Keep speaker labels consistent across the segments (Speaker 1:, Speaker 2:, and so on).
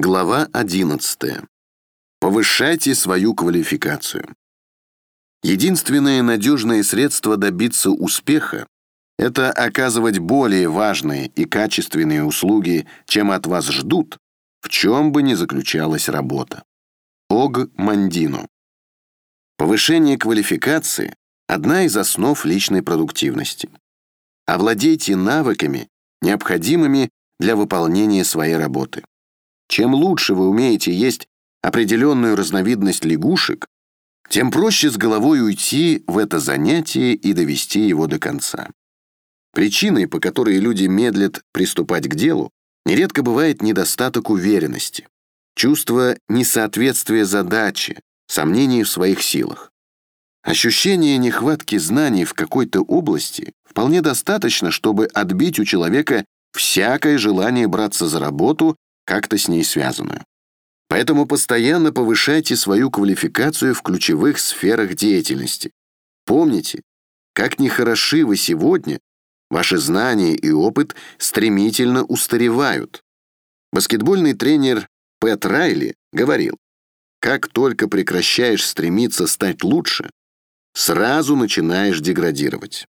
Speaker 1: Глава 11. Повышайте свою квалификацию. Единственное надежное средство добиться успеха – это оказывать более важные и качественные услуги, чем от вас ждут, в чем бы ни заключалась работа. Ог Мандино. Повышение квалификации – одна из основ личной продуктивности. Овладейте навыками, необходимыми для выполнения своей работы. Чем лучше вы умеете есть определенную разновидность лягушек, тем проще с головой уйти в это занятие и довести его до конца. Причиной, по которой люди медлят приступать к делу, нередко бывает недостаток уверенности, чувство несоответствия задаче, сомнений в своих силах. Ощущение нехватки знаний в какой-то области вполне достаточно, чтобы отбить у человека всякое желание браться за работу, как-то с ней связанную. Поэтому постоянно повышайте свою квалификацию в ключевых сферах деятельности. Помните, как ни хороши вы сегодня, ваши знания и опыт стремительно устаревают. Баскетбольный тренер Пэт Райли говорил, как только прекращаешь стремиться стать лучше, сразу начинаешь деградировать.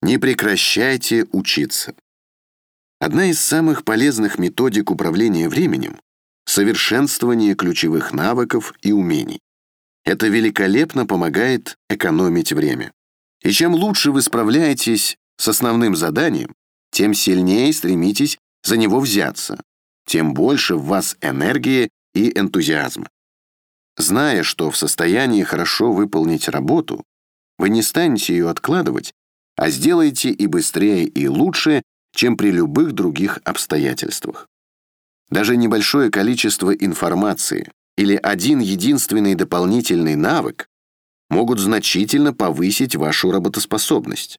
Speaker 1: Не прекращайте учиться. Одна из самых полезных методик управления временем — совершенствование ключевых навыков и умений. Это великолепно помогает экономить время. И чем лучше вы справляетесь с основным заданием, тем сильнее стремитесь за него взяться, тем больше в вас энергии и энтузиазма. Зная, что в состоянии хорошо выполнить работу, вы не станете ее откладывать, а сделаете и быстрее, и лучше, чем при любых других обстоятельствах. Даже небольшое количество информации или один единственный дополнительный навык могут значительно повысить вашу работоспособность.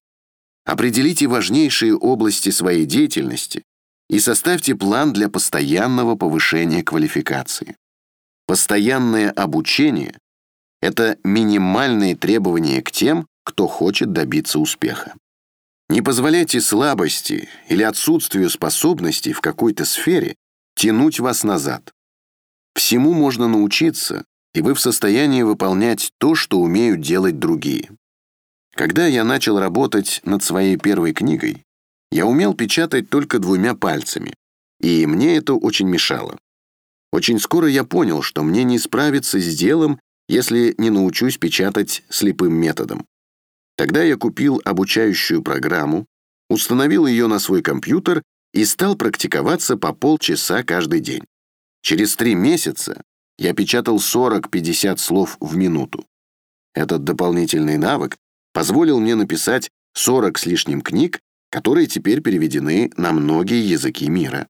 Speaker 1: Определите важнейшие области своей деятельности и составьте план для постоянного повышения квалификации. Постоянное обучение — это минимальные требования к тем, кто хочет добиться успеха. Не позволяйте слабости или отсутствию способностей в какой-то сфере тянуть вас назад. Всему можно научиться, и вы в состоянии выполнять то, что умеют делать другие. Когда я начал работать над своей первой книгой, я умел печатать только двумя пальцами, и мне это очень мешало. Очень скоро я понял, что мне не справиться с делом, если не научусь печатать слепым методом. Тогда я купил обучающую программу, установил ее на свой компьютер и стал практиковаться по полчаса каждый день. Через три месяца я печатал 40-50 слов в минуту. Этот дополнительный навык позволил мне написать 40 с лишним книг, которые теперь переведены на многие языки мира.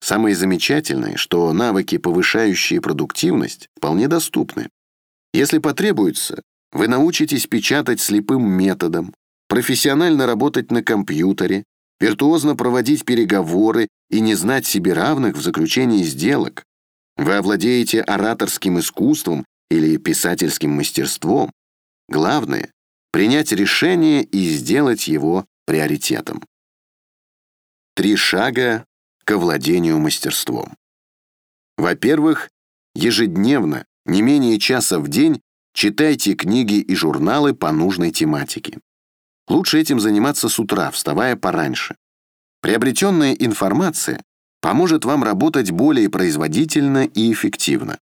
Speaker 1: Самое замечательное, что навыки, повышающие продуктивность, вполне доступны. Если потребуется, вы научитесь печатать слепым методом, профессионально работать на компьютере, виртуозно проводить переговоры и не знать себе равных в заключении сделок. Вы овладеете ораторским искусством или писательским мастерством. Главное — принять решение и сделать его приоритетом. Три шага к овладению мастерством. Во-первых, ежедневно, не менее часа в день, читайте книги и журналы по нужной тематике. Лучше этим заниматься с утра, вставая пораньше. Приобретенная информация поможет вам работать более производительно и эффективно.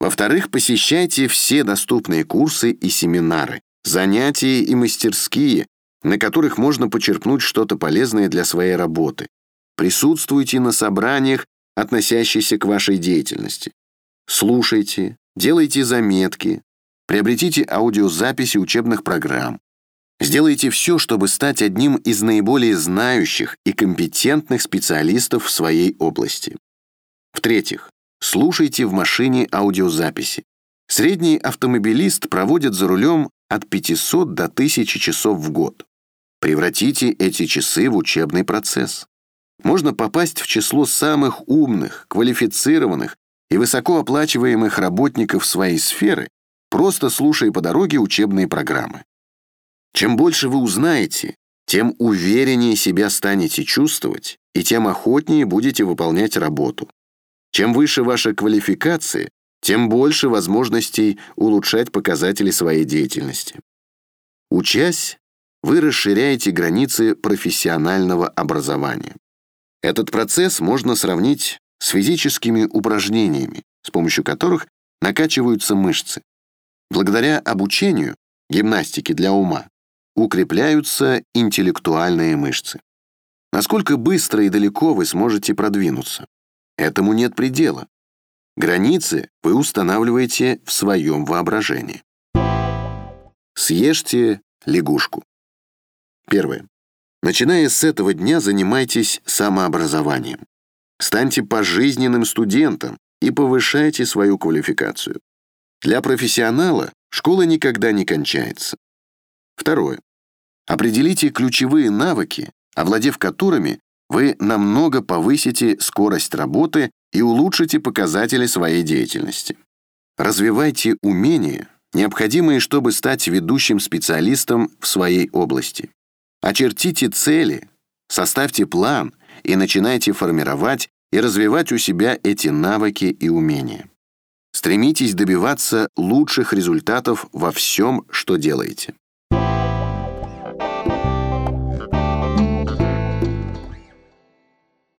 Speaker 1: Во-вторых, посещайте все доступные курсы и семинары, занятия и мастерские, на которых можно почерпнуть что-то полезное для своей работы. Присутствуйте на собраниях, относящихся к вашей деятельности. Слушайте, делайте заметки, приобретите аудиозаписи учебных программ. Сделайте все, чтобы стать одним из наиболее знающих и компетентных специалистов в своей области. В-третьих, слушайте в машине аудиозаписи. Средний автомобилист проводит за рулем от 500 до 1000 часов в год. Превратите эти часы в учебный процесс можно попасть в число самых умных, квалифицированных и высокооплачиваемых работников своей сферы, просто слушая по дороге учебные программы. Чем больше вы узнаете, тем увереннее себя станете чувствовать и тем охотнее будете выполнять работу. Чем выше ваша квалификация, тем больше возможностей улучшать показатели своей деятельности. Учась, вы расширяете границы профессионального образования. Этот процесс можно сравнить с физическими упражнениями, с помощью которых накачиваются мышцы. Благодаря обучению, гимнастике для ума, укрепляются интеллектуальные мышцы. Насколько быстро и далеко вы сможете продвинуться? Этому нет предела. Границы вы устанавливаете в своем воображении. Съешьте лягушку. Первое. Начиная с этого дня занимайтесь самообразованием. Станьте пожизненным студентом и повышайте свою квалификацию. Для профессионала школа никогда не кончается. Второе. Определите ключевые навыки, овладев которыми вы намного повысите скорость работы и улучшите показатели своей деятельности. Развивайте умения, необходимые, чтобы стать ведущим специалистом в своей области. Очертите цели, составьте план и начинайте формировать и развивать у себя эти навыки и умения. Стремитесь добиваться лучших результатов во всем, что делаете.